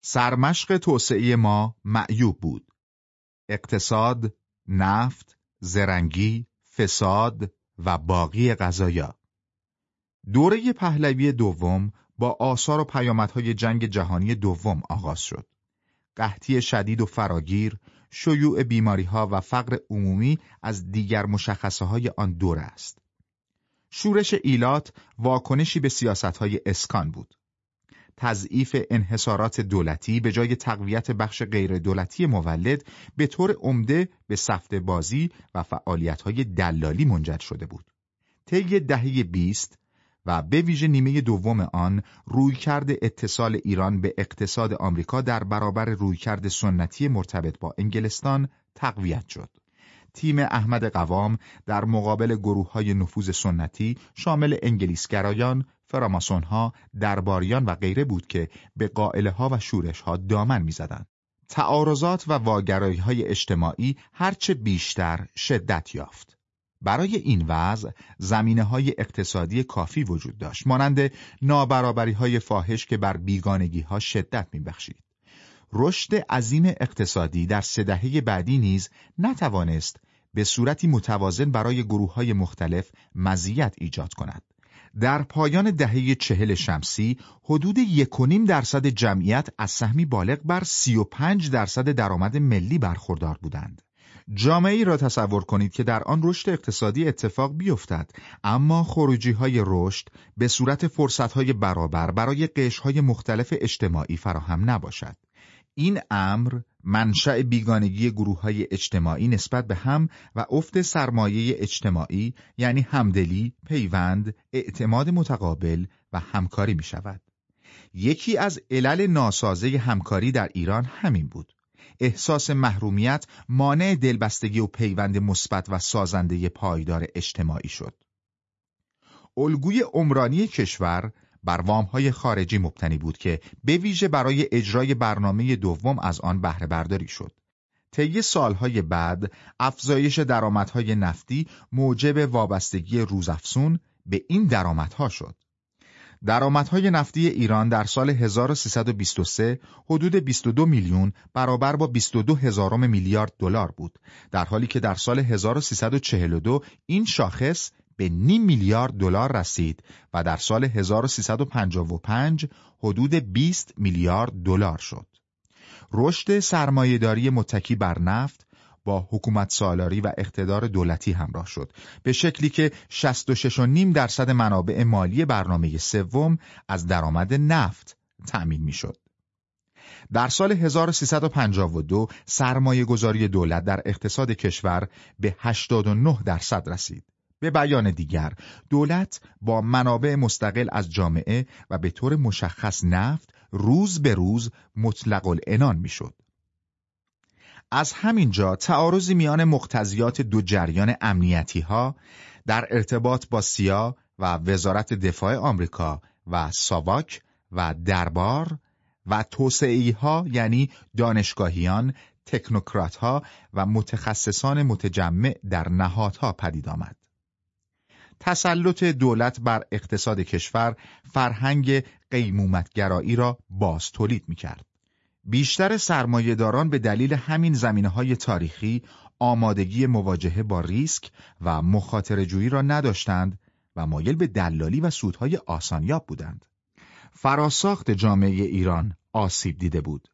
سرمشق توسعه ما معیوب بود. اقتصاد، نفت، زرنگی، فساد و باقی غذایا. دوره پهلوی دوم با آثار و پیامدهای جنگ جهانی دوم آغاز شد. قحطی شدید و فراگیر، شیوع بیماری ها و فقر عمومی از دیگر مشخصه های آن دوره است. شورش ایلات واکنشی به سیاست های اسکان بود. تضعیف انحصارات دولتی به جای تقویت بخش غیر دولتی مولد به طور عمده به سفت بازی و فعالیت های دلالی منجر شده بود. طی دهه 20 و به ویژه نیمه دوم آن رویکرد اتصال ایران به اقتصاد آمریکا در برابر رویکرد سنتی مرتبط با انگلستان تقویت شد. تیم احمد قوام در مقابل گروه های نفوذ سنتی شامل انگلیسگرایان، فراماسونها، درباریان و غیره بود که به قائله ها و شورش ها دامن می‌زدند. تعارضات و واگرایی های اجتماعی هرچه بیشتر شدت یافت. برای این وضع زمینه های اقتصادی کافی وجود داشت مانند نابرابری های فاحش که بر بیگانگی ها شدت میبخشید. رشد عظیم اقتصادی در سه دهه بعدی نیز نتوانست به صورتی متوازن برای گروه های مختلف مزیت ایجاد کند. در پایان دهه چهل شمسی حدود یکونیم درصد جمعیت از سهمی بالغ بر 35 درصد درآمد ملی برخوردار بودند. جامعه ای را تصور کنید که در آن رشد اقتصادی اتفاق بیفتد اما خروجی های رشد به صورت فرصت های برابر برای قش های مختلف اجتماعی فراهم نباشد. این امر منشأ بیگانگی گروه های اجتماعی نسبت به هم و افت سرمایه اجتماعی یعنی همدلی، پیوند، اعتماد متقابل و همکاری می شود. یکی از علل ناسازه همکاری در ایران همین بود. احساس محرومیت مانع دلبستگی و پیوند مثبت و سازنده پایدار اجتماعی شد. الگوی عمرانی کشور بر وامهای خارجی مبتنی بود که به ویژه برای اجرای برنامه دوم از آن بهره برداری شد. طی سالهای بعد افزایش درآمدهای نفتی موجب وابستگی روزافزون به این درآمدها شد. درآمدهای نفتی ایران در سال 1323 حدود 22 میلیون برابر با 22 هزارم میلیارد دلار بود در حالی که در سال 1342 این شاخص به نیم میلیارد دلار رسید و در سال 1355 حدود 20 میلیارد دلار شد. رشد سرمایهداری متکی بر نفت با حکومت سالاری و اقتدار دولتی همراه شد به شکلی که 66.5 درصد منابع مالی برنامه سوم از درآمد نفت تأمین می‌شد. در سال 1352 سرمایه گذاری دولت در اقتصاد کشور به 89 درصد رسید. به بیان دیگر دولت با منابع مستقل از جامعه و به طور مشخص نفت روز به روز مطلق العنان می‌شد. از همینجا تعارضی میان مقتضیات دو جریان امنیتی ها در ارتباط با سیا و وزارت دفاع آمریکا و ساواک و دربار و توسعی ها یعنی دانشگاهیان، تکنوکرات ها و متخصصان متجمع در نهادها پدید آمد. تسلط دولت بر اقتصاد کشور فرهنگ قیمومتگرایی را باز تولید می کرد. بیشتر سرمایهداران به دلیل همین زمینه های تاریخی آمادگی مواجهه با ریسک و مخاطره را نداشتند و مایل به دلالی و سودهای آسانیاب بودند. فراساخت جامعه ایران آسیب دیده بود.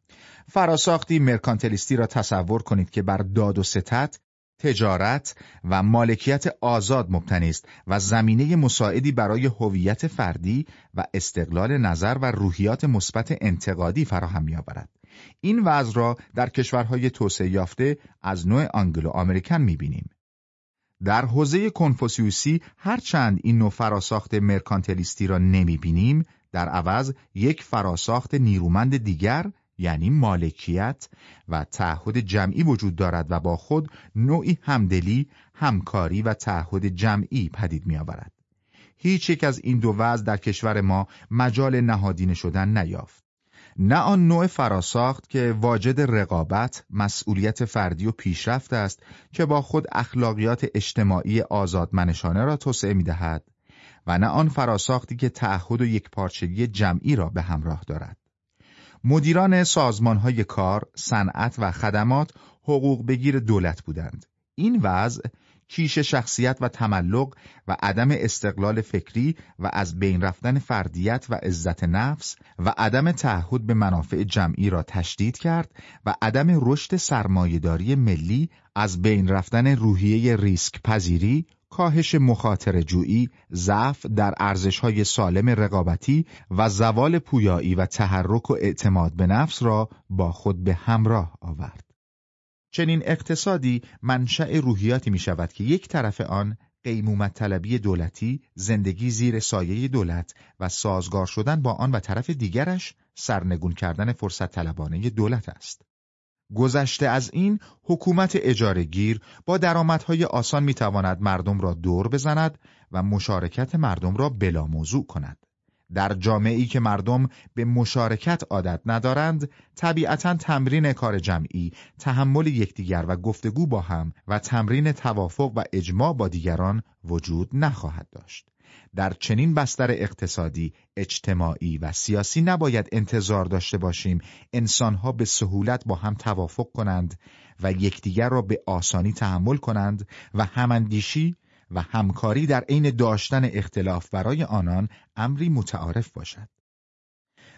فراساختی مرکانتلیستی را تصور کنید که بر داد و ستت تجارت و مالکیت آزاد مبتنی است و زمینه مساعدی برای هویت فردی و استقلال نظر و روحیات مثبت انتقادی فراهم می‌آورد. این وضع را در کشورهای توسعه یافته از نوع آنگلو آمریکن می‌بینیم. در حوزه کنفوسیوسی هرچند این نوع فراساخت مرکانتلیستی را نمی‌بینیم، در عوض یک فراساخت نیرومند دیگر یعنی مالکیت و تعهد جمعی وجود دارد و با خود نوعی همدلی، همکاری و تعهد جمعی پدید می آورد. هیچ یک از این دو وضع در کشور ما مجال نهادینه شدن نیافت. نه آن نوع فراساخت که واجد رقابت، مسئولیت فردی و پیشرفت است که با خود اخلاقیات اجتماعی آزادمنشانه را توسعه می دهد و نه آن فراساختی که تعهد و یک پارچگی جمعی را به همراه دارد. مدیران سازمانهای کار، صنعت و خدمات حقوق بگیر دولت بودند. این وضع کیش شخصیت و تملق و عدم استقلال فکری و از بین رفتن فردیت و عزت نفس و عدم تعهد به منافع جمعی را تشدید کرد و عدم رشد سرمایهداری ملی از بین رفتن روحیه ریسک پذیری کاهش مخاطر جویی، ضعف در ارزشهای سالم رقابتی و زوال پویایی و تحرک و اعتماد به نفس را با خود به همراه آورد. چنین اقتصادی منشأ روحیاتی می شود که یک طرف آن قیمومت طلبی دولتی، زندگی زیر سایه دولت و سازگار شدن با آن و طرف دیگرش سرنگون کردن فرصت طلبانه دولت است. گذشته از این حکومت اجارگیر با درآمدهای آسان می‌تواند مردم را دور بزند و مشارکت مردم را بلا موضوع کند. در جامعه‌ای که مردم به مشارکت عادت ندارند، طبیعتا تمرین کار جمعی، تحمل یکدیگر و گفتگو با هم و تمرین توافق و اجماع با دیگران وجود نخواهد داشت. در چنین بستر اقتصادی، اجتماعی و سیاسی نباید انتظار داشته باشیم انسانها به سهولت با هم توافق کنند و یکدیگر را به آسانی تحمل کنند و هماندیشی و همکاری در عین داشتن اختلاف برای آنان امری متعارف باشد.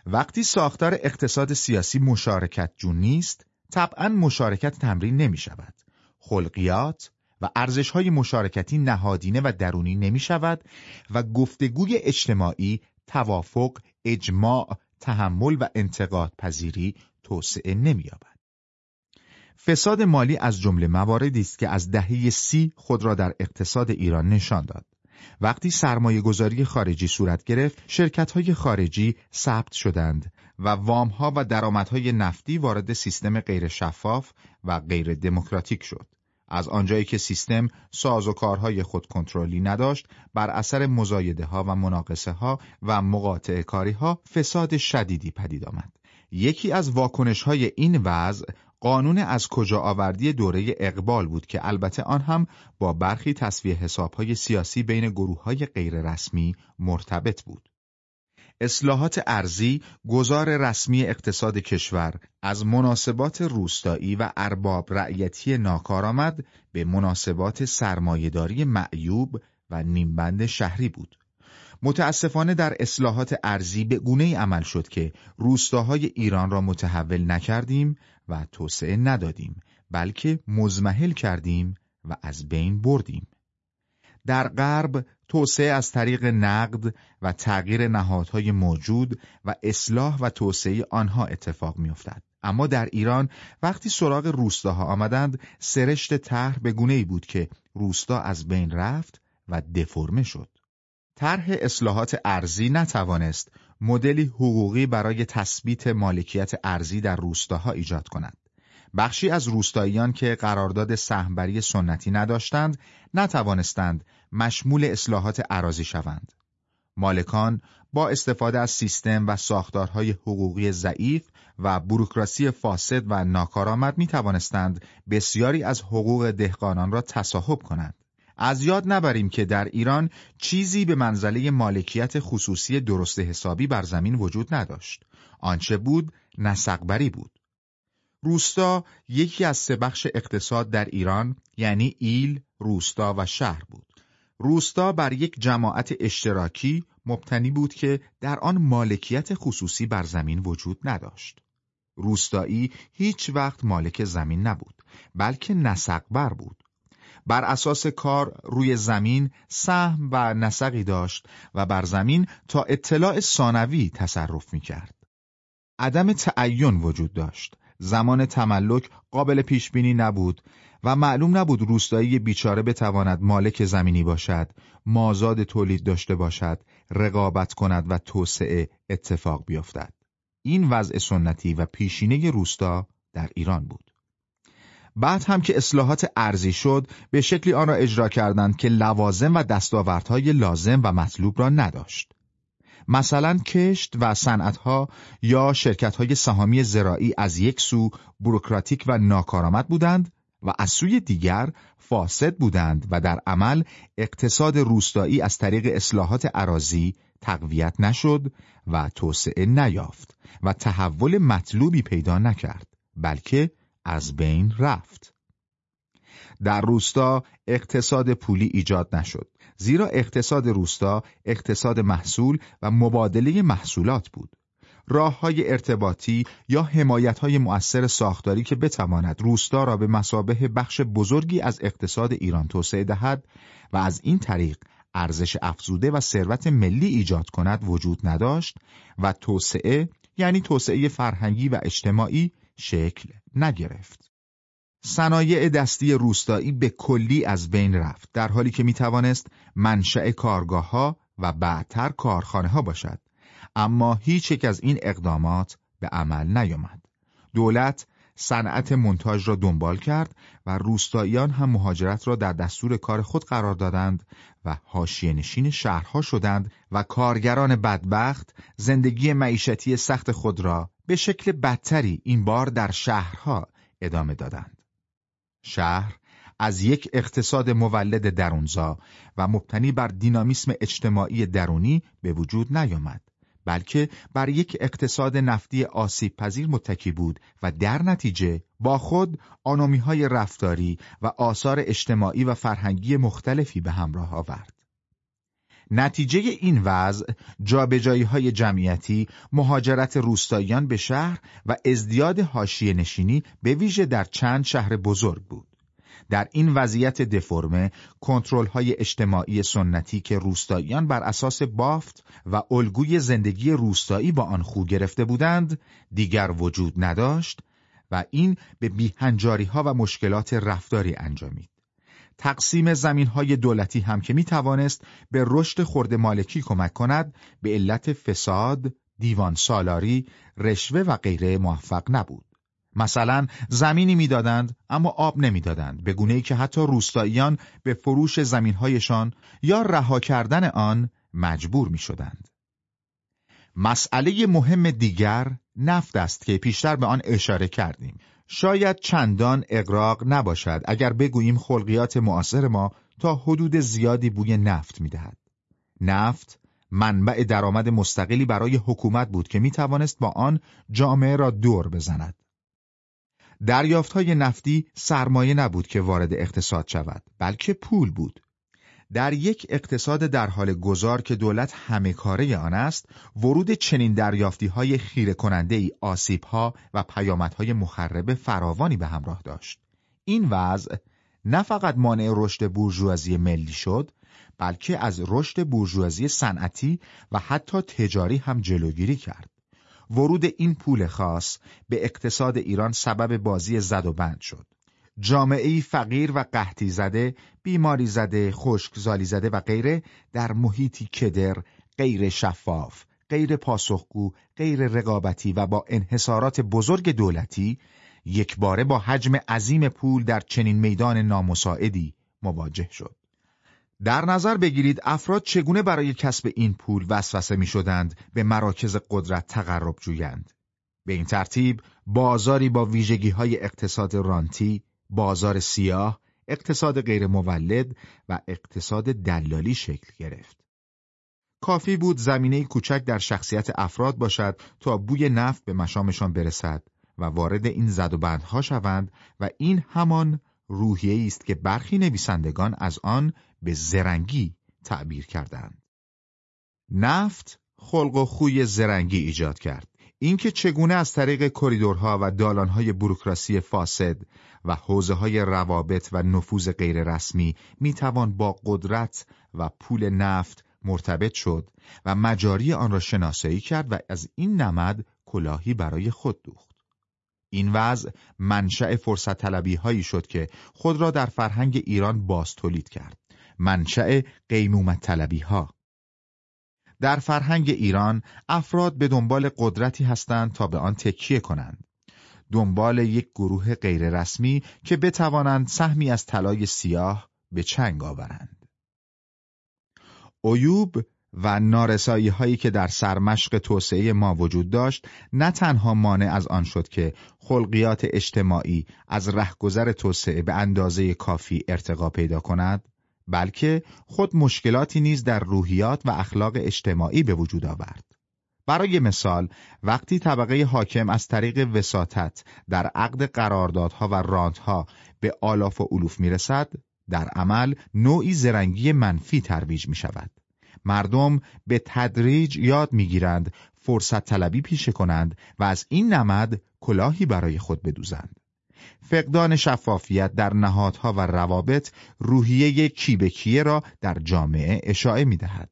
وقتی ساختار اقتصاد سیاسی مشارکت جون نیست، طبعا مشارکت تمرین نمی شود. خلقیات و ارزش های مشارکتی نهادینه و درونی نمی شود و گفتگوی اجتماعی، توافق، اجماع، تحمل و انتقاد پذیری توسعه نمی یابد. فساد مالی از جمله مواردی است که از دهه سی خود را در اقتصاد ایران نشان داد. وقتی سرمایه گذاری خارجی صورت گرفت، شرکت های خارجی ثبت شدند و وام ها و درآمدهای نفتی وارد سیستم غیر شفاف و غیر دموکراتیک شد. از آنجایی که سیستم ساز و کارهای خود کنترلی نداشت، بر اثر مزایده ها و مناقصه ها و مقاطع کاری ها فساد شدیدی پدید آمد. یکی از واکنش های این وضع قانون از کجا آوردی دوره اقبال بود که البته آن هم با برخی تصویه حسابهای سیاسی بین گروه های غیررسمی مرتبط بود. اصلاحات ارزی گذار رسمی اقتصاد کشور از مناسبات روستایی و ارباب رعیتی ناکارآمد به مناسبات سرمایهداری معیوب و نیمبند شهری بود. متاسفانه در اصلاحات ارزی به گونه عمل شد که روستاهای ایران را متحول نکردیم و توسعه ندادیم بلکه مزمحل کردیم و از بین بردیم. در غرب توسعه از طریق نقد و تغییر نهادهای موجود و اصلاح و توسعه آنها اتفاق میافتد. اما در ایران وقتی سراغ روستاها آمدند سرشت طرح به گونه ای بود که روستا از بین رفت و دفرمه شد. طرح اصلاحات ارزی نتوانست مدلی حقوقی برای تثبیت مالکیت ارزی در روستاها ایجاد کند. بخشی از روستاییان که قرارداد سهمبری سنتی نداشتند نتوانستند مشمول اصلاحات عراضی شوند. مالکان با استفاده از سیستم و ساختارهای حقوقی ضعیف و بروکراسی فاسد و ناکارآمد می توانستند بسیاری از حقوق دهقانان را تصاحب کنند. از یاد نبریم که در ایران چیزی به منزله مالکیت خصوصی درست حسابی بر زمین وجود نداشت. آنچه بود نسقبری بود. روستا یکی از سه بخش اقتصاد در ایران یعنی ایل، روستا و شهر بود. روستا بر یک جماعت اشتراکی مبتنی بود که در آن مالکیت خصوصی بر زمین وجود نداشت. روستایی هیچ وقت مالک زمین نبود بلکه نسقبر بود. بر اساس کار روی زمین سهم و نسقی داشت و بر زمین تا اطلاع ثانوی تصرف می کرد. عدم تعین وجود داشت. زمان تملک قابل پیش بینی نبود و معلوم نبود روستایی بیچاره بتواند مالک زمینی باشد، مازاد تولید داشته باشد، رقابت کند و توسعه اتفاق بیفتد. این وضع سنتی و پیشینه روستا در ایران بود. بعد هم که اصلاحات ارزی شد به شکلی آن را اجرا کردند که لوازم و دستاوردهای لازم و مطلوب را نداشت. مثلا کشت و صنعتها یا شرکتهای سهامی زراعی از یک سو بروکراتیک و ناکارآمد بودند و از سوی دیگر فاسد بودند و در عمل اقتصاد روستایی از طریق اصلاحات عراضی تقویت نشد و توسعه نیافت و تحول مطلوبی پیدا نکرد بلکه از بین رفت. در روستا اقتصاد پولی ایجاد نشد. زیرا اقتصاد روستا اقتصاد محصول و مبادله محصولات بود راه های ارتباطی یا حمایت های مؤثر ساختاری که بتواند روستا را به مسابه بخش بزرگی از اقتصاد ایران توسعه دهد و از این طریق ارزش افزوده و ثروت ملی ایجاد کند وجود نداشت و توسعه یعنی توسعه فرهنگی و اجتماعی شکل نگرفت. صنایع دستی روستایی به کلی از بین رفت در حالی که می توانست منشأ کارگاه ها و بعدتر کارخانه ها باشد اما هیچ یک از این اقدامات به عمل نیامد. دولت صنعت منتاج را دنبال کرد و روستاییان هم مهاجرت را در دستور کار خود قرار دادند و حاشیه نشین شهرها شدند و کارگران بدبخت زندگی معیشتی سخت خود را به شکل بدتری این بار در شهرها ادامه دادند. شهر از یک اقتصاد مولد درونزا و مبتنی بر دینامیسم اجتماعی درونی به وجود نیامد. بلکه بر یک اقتصاد نفتی آسیب پذیر متکی بود و در نتیجه با خود آنومی های رفتاری و آثار اجتماعی و فرهنگی مختلفی به همراه آورد. نتیجه این وضع جابجایی های جمعیتی، مهاجرت روستاییان به شهر و ازدیاد حاشیه نشینی به ویژه در چند شهر بزرگ بود. در این وضعیت دفرمه کنترل های اجتماعی سنتی که روستاییان بر اساس بافت و الگوی زندگی روستایی با آن خو گرفته بودند دیگر وجود نداشت و این به بیهنجاری ها و مشکلات رفتاری انجامید. تقسیم زمین های دولتی هم که می توانست به رشد خورد مالکی کمک کند به علت فساد، دیوان سالاری، رشوه و غیره موفق نبود. مثلا زمینی می‌دادند اما آب نمی‌دادند به گونه ای که حتی روستاییان به فروش زمینهایشان یا رها کردن آن مجبور می شدند. مسئله مهم دیگر نفت است که پیشتر به آن اشاره کردیم. شاید چندان اقراق نباشد اگر بگوییم خلقیات معاصر ما تا حدود زیادی بوی نفت می‌دهد. نفت منبع درآمد مستقلی برای حکومت بود که می توانست با آن جامعه را دور بزند. دریافت های نفتی سرمایه نبود که وارد اقتصاد شود بلکه پول بود در یک اقتصاد در حال گذار که دولت همه کاره آن است ورود چنین دریافتی های خیره کننده ای آسیب ها و پیامدهای مخرب فراوانی به همراه داشت این وضع نه فقط مانع رشد بورژوازی ملی شد بلکه از رشد بورژوازی صنعتی و حتی تجاری هم جلوگیری کرد ورود این پول خاص به اقتصاد ایران سبب بازی زد و بند شد. جامعه فقیر و قحطی زده، بیماری زده، خشکزالی زده و غیره در محیطی کدر، غیر شفاف، غیر پاسخگو، غیر رقابتی و با انحصارات بزرگ دولتی یک باره با حجم عظیم پول در چنین میدان نامساعدی مواجه شد. در نظر بگیرید افراد چگونه برای کسب این پول وسوسه می شدند به مراکز قدرت تقرب جویند. به این ترتیب بازاری با ویژگی های اقتصاد رانتی، بازار سیاه، اقتصاد غیر مولد و اقتصاد دلالی شکل گرفت. کافی بود زمینه کوچک در شخصیت افراد باشد تا بوی نفت به مشامشان برسد و وارد این زد و بندها شوند و این همان روحیه است که برخی نویسندگان از آن به زرنگی تعبیر کردند. نفت خلق و خوی زرنگی ایجاد کرد. اینکه چگونه از طریق کریدورها و دالانهای بروکراسی فاسد و حوزه های روابط و نفوذ غیررسمی می‌توان با قدرت و پول نفت مرتبط شد و مجاری آن را شناسایی کرد و از این نمد کلاهی برای خود دوخت. این وضع منشأ فرصت طلبی هایی شد که خود را در فرهنگ ایران باز تولید کرد. منشأ قیمومت طلبی ها. در فرهنگ ایران افراد به دنبال قدرتی هستند تا به آن تکیه کنند. دنبال یک گروه غیررسمی که بتوانند سهمی از طلای سیاه به چنگ آورند. ایوب و نارسایی هایی که در سرمشق توسعه ما وجود داشت نه تنها مانع از آن شد که خلقیات اجتماعی از رهگذر توسعه به اندازه کافی ارتقا پیدا کند بلکه خود مشکلاتی نیز در روحیات و اخلاق اجتماعی به وجود آورد. برای مثال وقتی طبقه حاکم از طریق وساطت در عقد قراردادها و رانتها به آلاف و علوف می‌رسد در عمل نوعی زرنگی منفی ترویج می شود. مردم به تدریج یاد می‌گیرند فرصت طلبی پیشه کنند و از این نمد کلاهی برای خود بدوزند. فقدان شفافیت در نهادها و روابط روحیه کیبکیه را در جامعه اشاعه می دهد.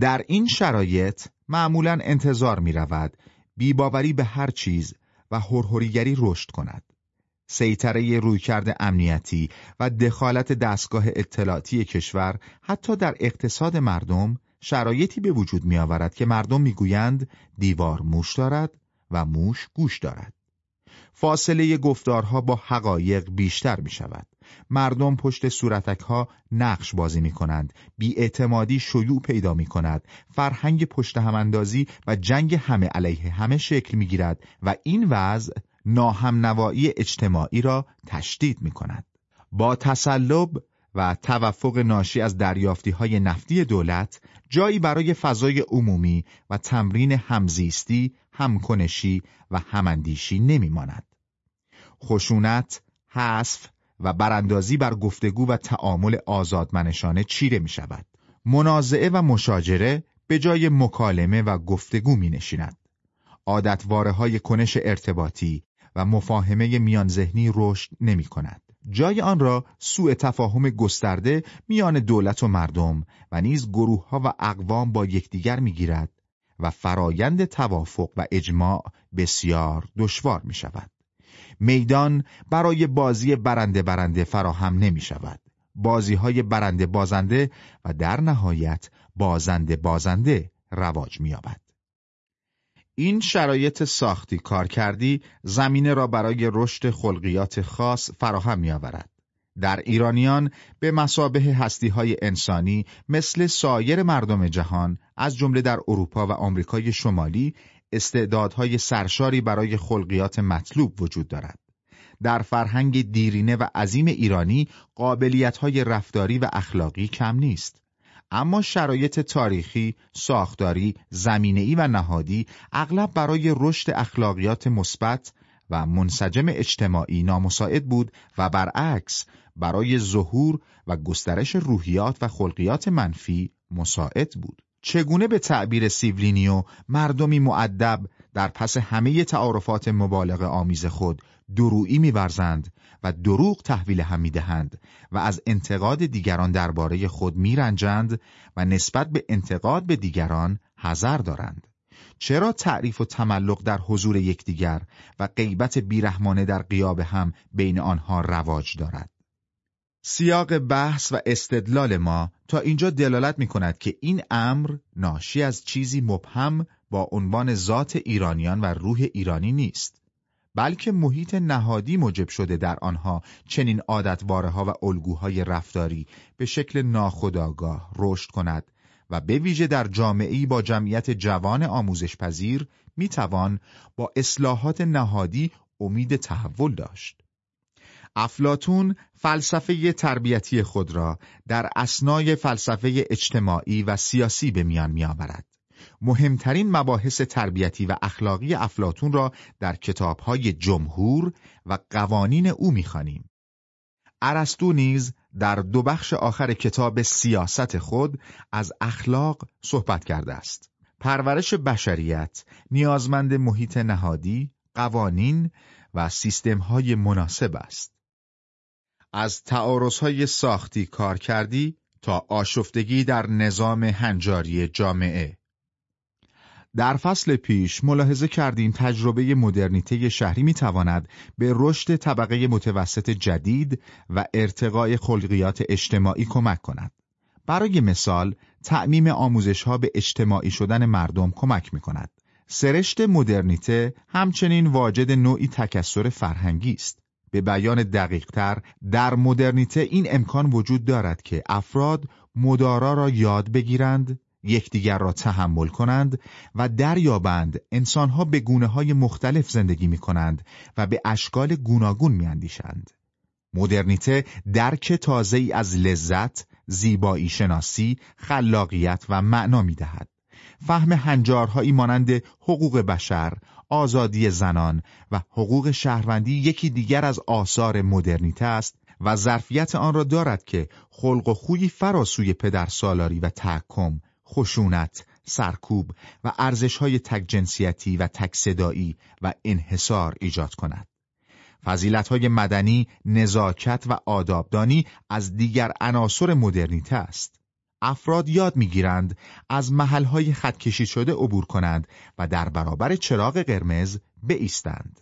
در این شرایط معمولا انتظار می رود بیباوری به هر چیز و هرهریگری رشد کند. سیطره رویکرد امنیتی و دخالت دستگاه اطلاعاتی کشور حتی در اقتصاد مردم شرایطی به وجود می آورد که مردم می‌گویند دیوار موش دارد و موش گوش دارد. فاصله گفتارها با حقایق بیشتر می شود. مردم پشت صورتک ها نقش بازی می کنند. بیاعتمادی شیوع پیدا می کند. فرهنگ پشت هماندازی و جنگ همه علیه همه شکل می گیرد و این وضع ناهمنوایی اجتماعی را تشدید می کند. با تسلب و توفق ناشی از دریافتی های نفتی دولت جایی برای فضای عمومی و تمرین همزیستی، همکنشی و هماندیشی نمیماند. خشونت، حذف و براندازی بر گفتگو و تعامل آزادمنشانه چیره می شود. منازعه و مشاجره به جای مکالمه و گفتگو می نشیند. عادتواره های کنش ارتباطی و مفاهمه میان ذهنی رشد نمی کند. جای آن را سوء تفاهم گسترده میان دولت و مردم و نیز گروه ها و اقوام با یکدیگر می‌گیرد و فرایند توافق و اجماع بسیار دشوار می شود. میدان برای بازی برنده برنده فراهم نمی شود. بازی های برنده بازنده و در نهایت بازنده بازنده رواج می یابد. این شرایط ساختی کار کردی زمینه را برای رشد خلقیات خاص فراهم می آورد. در ایرانیان به مسابه هستی های انسانی مثل سایر مردم جهان از جمله در اروپا و آمریکای شمالی استعدادهای سرشاری برای خلقیات مطلوب وجود دارد. در فرهنگ دیرینه و عظیم ایرانی قابلیتهای رفتاری و اخلاقی کم نیست. اما شرایط تاریخی، ساختاری، زمینه‌ای و نهادی اغلب برای رشد اخلاقیات مثبت و منسجم اجتماعی نامساعد بود و برعکس برای ظهور و گسترش روحیات و خلقیات منفی مساعد بود. چگونه به تعبیر سیولینیو مردمی مؤدب در پس همه تعارفات مبالغه آمیز خود دورویی میورزند و دروغ تحویل هم می‌دهند و از انتقاد دیگران درباره خود میرنجند و نسبت به انتقاد به دیگران حذر دارند چرا تعریف و تملق در حضور یکدیگر و غیبت بیرحمانه در قیاب هم بین آنها رواج دارد؟ سیاق بحث و استدلال ما تا اینجا دلالت می کند که این امر ناشی از چیزی مبهم با عنوان ذات ایرانیان و روح ایرانی نیست بلکه محیط نهادی موجب شده در آنها چنین عادتواره ها و الگوهای رفتاری به شکل ناخودآگاه رشد کند و به ویژه در جامعه‌ای با جمعیت جوان آموزش پذیر می توان با اصلاحات نهادی امید تحول داشت. افلاتون فلسفه تربیتی خود را در اسنای فلسفه اجتماعی و سیاسی به میان می آورد. مهمترین مباحث تربیتی و اخلاقی افلاتون را در کتابهای جمهور و قوانین او می‌خوانیم. ارسطو نیز در دو بخش آخر کتاب سیاست خود از اخلاق صحبت کرده است. پرورش بشریت نیازمند محیط نهادی، قوانین و سیستمهای مناسب است. از تعارضهای ساختی کار کردی تا آشفتگی در نظام هنجاری جامعه در فصل پیش ملاحظه کردیم تجربه مدرنیته شهری می تواند به رشد طبقه متوسط جدید و ارتقای خلقیات اجتماعی کمک کند. برای مثال، تعمیم آموزش ها به اجتماعی شدن مردم کمک می کند. سرشت مدرنیته همچنین واجد نوعی تکسر فرهنگی است. به بیان دقیقتر در مدرنیته این امکان وجود دارد که افراد مدارا را یاد بگیرند یکدیگر را تحمل کنند و دریابند انسانها به گونه های مختلف زندگی می کنند و به اشکال گوناگون می اندیشند. مدرنیته درک تازه ای از لذت زیبایی شناسی، خلاقیت و معنا می دهد. فهم هنجارهایی مانند حقوق بشر، آزادی زنان و حقوق شهروندی یکی دیگر از آثار مدرنیته است و ظرفیت آن را دارد که خلق و خویی فراسوی پدر سالاری و تحکم، خشونت، سرکوب و ارزشهای تک جنسیتی و تک صدایی و انحصار ایجاد کند. فضیلتهای مدنی، نزاکت و آدابدانی از دیگر عناصر مدرنیته است. افراد یاد می‌گیرند از محلهای خطکشی شده عبور کنند و در برابر چراغ قرمز بایستند.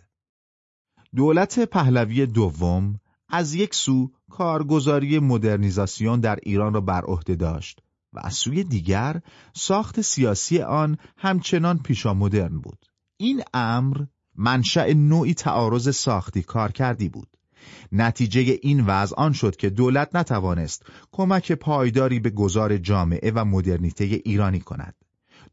دولت پهلوی دوم از یک سو کارگزاری مدرنیزاسیون در ایران را بر عهده داشت و از سوی دیگر ساخت سیاسی آن همچنان پیشا مدرن بود. این امر منشأ نوعی تعارض ساختی کار کردی بود. نتیجه این وضع آن شد که دولت نتوانست کمک پایداری به گذار جامعه و مدرنیته ایرانی کند.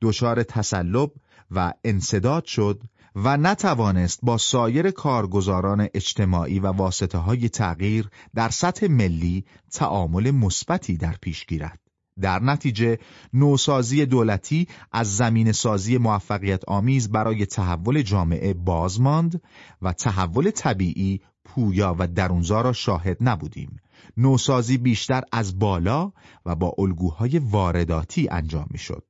دچار تسلب و انصداد شد و نتوانست با سایر کارگزاران اجتماعی و واسطه های تغییر در سطح ملی تعامل مثبتی در پیش گیرد. در نتیجه نوسازی دولتی از زمین سازی موفقیت آمیز برای تحول جامعه باز ماند و تحول طبیعی پویا و درونزا را شاهد نبودیم. نوسازی بیشتر از بالا و با الگوهای وارداتی انجام می‌شد.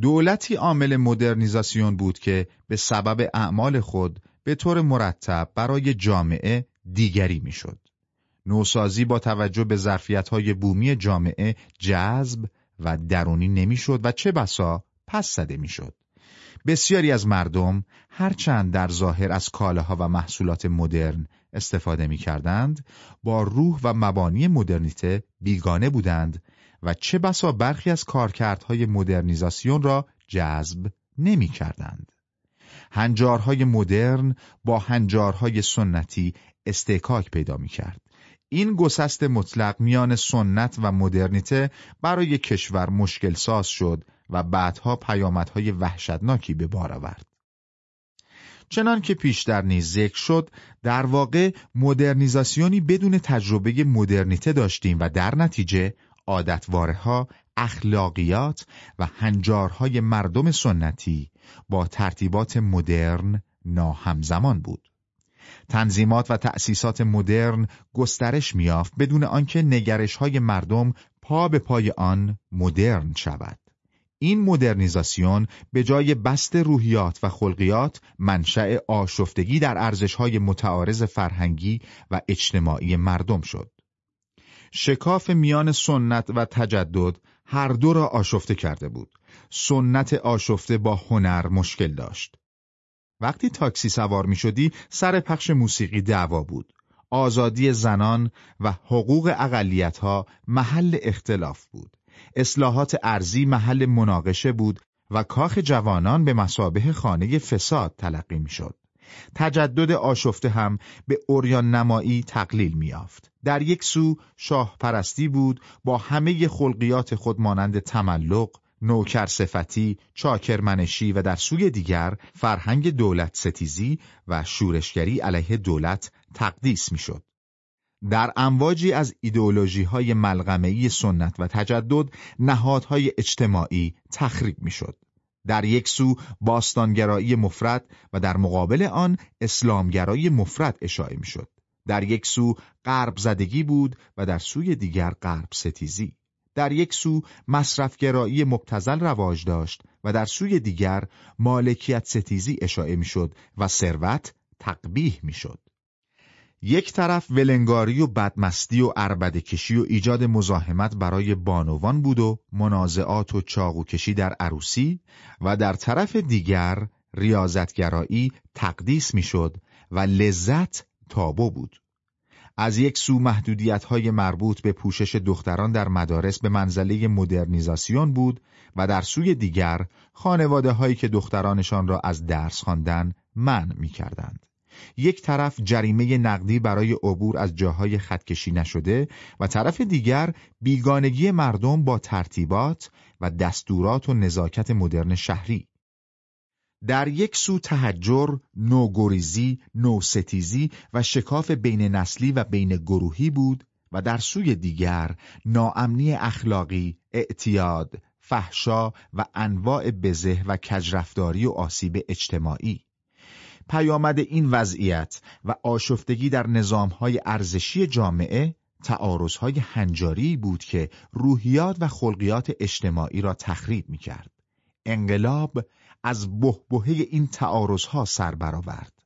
دولتی عامل مدرنیزاسیون بود که به سبب اعمال خود به طور مرتب برای جامعه دیگری می‌شد. نوسازی با توجه به ظرفیت‌های بومی جامعه جذب و درونی نمی‌شد و چه بسا پس زده می‌شد. بسیاری از مردم هرچند در ظاهر از کالاها و محصولات مدرن استفاده می کردند، با روح و مبانی مدرنیته بیگانه بودند و چه بسا برخی از کارکردهای مدرنیزاسیون را جذب نمی کردند. هنجارهای مدرن با هنجارهای سنتی استکاک پیدا می کرد. این گسست مطلق میان سنت و مدرنیته برای کشور مشکل ساز شد و بعدها پیامدهای وحشتناکی به بار آورد. چنان که پیشتر نیز ذکر شد در واقع مدرنیزاسیونی بدون تجربه مدرنیته داشتیم و در نتیجه عادتواره ها، اخلاقیات و هنجارهای مردم سنتی با ترتیبات مدرن ناهمزمان بود. تنظیمات و تأسیسات مدرن گسترش میافت بدون آنکه نگرش های مردم پا به پای آن مدرن شود. این مدرنیزاسیون به جای بست روحیات و خلقیات منشأ آشفتگی در ارزشهای متعارض فرهنگی و اجتماعی مردم شد. شکاف میان سنت و تجدد هر دو را آشفته کرده بود. سنت آشفته با هنر مشکل داشت. وقتی تاکسی سوار می شدی سر پخش موسیقی دعوا بود. آزادی زنان و حقوق اقلیت ها محل اختلاف بود. اصلاحات ارزی محل مناقشه بود و کاخ جوانان به مسابه خانه فساد تلقی می شد. تجدد آشفته هم به اوریان نمایی تقلیل میافت. در یک سو شاه پرستی بود با همه خلقیات خود مانند تملق، نوکر صفتی، چاکرمنشی و در سوی دیگر فرهنگ دولت ستیزی و شورشگری علیه دولت تقدیس می‌شد. در امواجی از ایدئولوژی های سنت و تجدد نهادهای اجتماعی تخریب می‌شد. در یک سو باستانگرایی مفرد و در مقابل آن اسلامگرایی مفرد اشاعه می‌شد. در یک سو غرب زدگی بود و در سوی دیگر غرب ستیزی. در یک سو مصرفگرایی مبتزل رواج داشت و در سوی دیگر مالکیت ستیزی اشاعه می‌شد و ثروت تقبیح می‌شد. یک طرف ولنگاری و بدمستی و کشی و ایجاد مزاحمت برای بانوان بود و منازعات و چاقوکشی در عروسی و در طرف دیگر ریاضتگرایی تقدیس می‌شد و لذت تابو بود. از یک سو محدودیت های مربوط به پوشش دختران در مدارس به منزله مدرنیزاسیون بود و در سوی دیگر خانواده هایی که دخترانشان را از درس خواندن منع می کردند. یک طرف جریمه نقدی برای عبور از جاهای خطکشی نشده و طرف دیگر بیگانگی مردم با ترتیبات و دستورات و نزاکت مدرن شهری در یک سو تهجر، نوگریزی، نوستیزی و شکاف بین نسلی و بین گروهی بود و در سوی دیگر ناامنی اخلاقی، اعتیاد، فحشا و انواع بزه و کجرفتاری و آسیب اجتماعی پیامد این وضعیت و آشفتگی در نظامهای ارزشی جامعه تعارضهای هنجاری بود که روحیات و خلقیات اجتماعی را تخریب می کرد. انقلاب از بهبهه این تعارضها سر برآورد.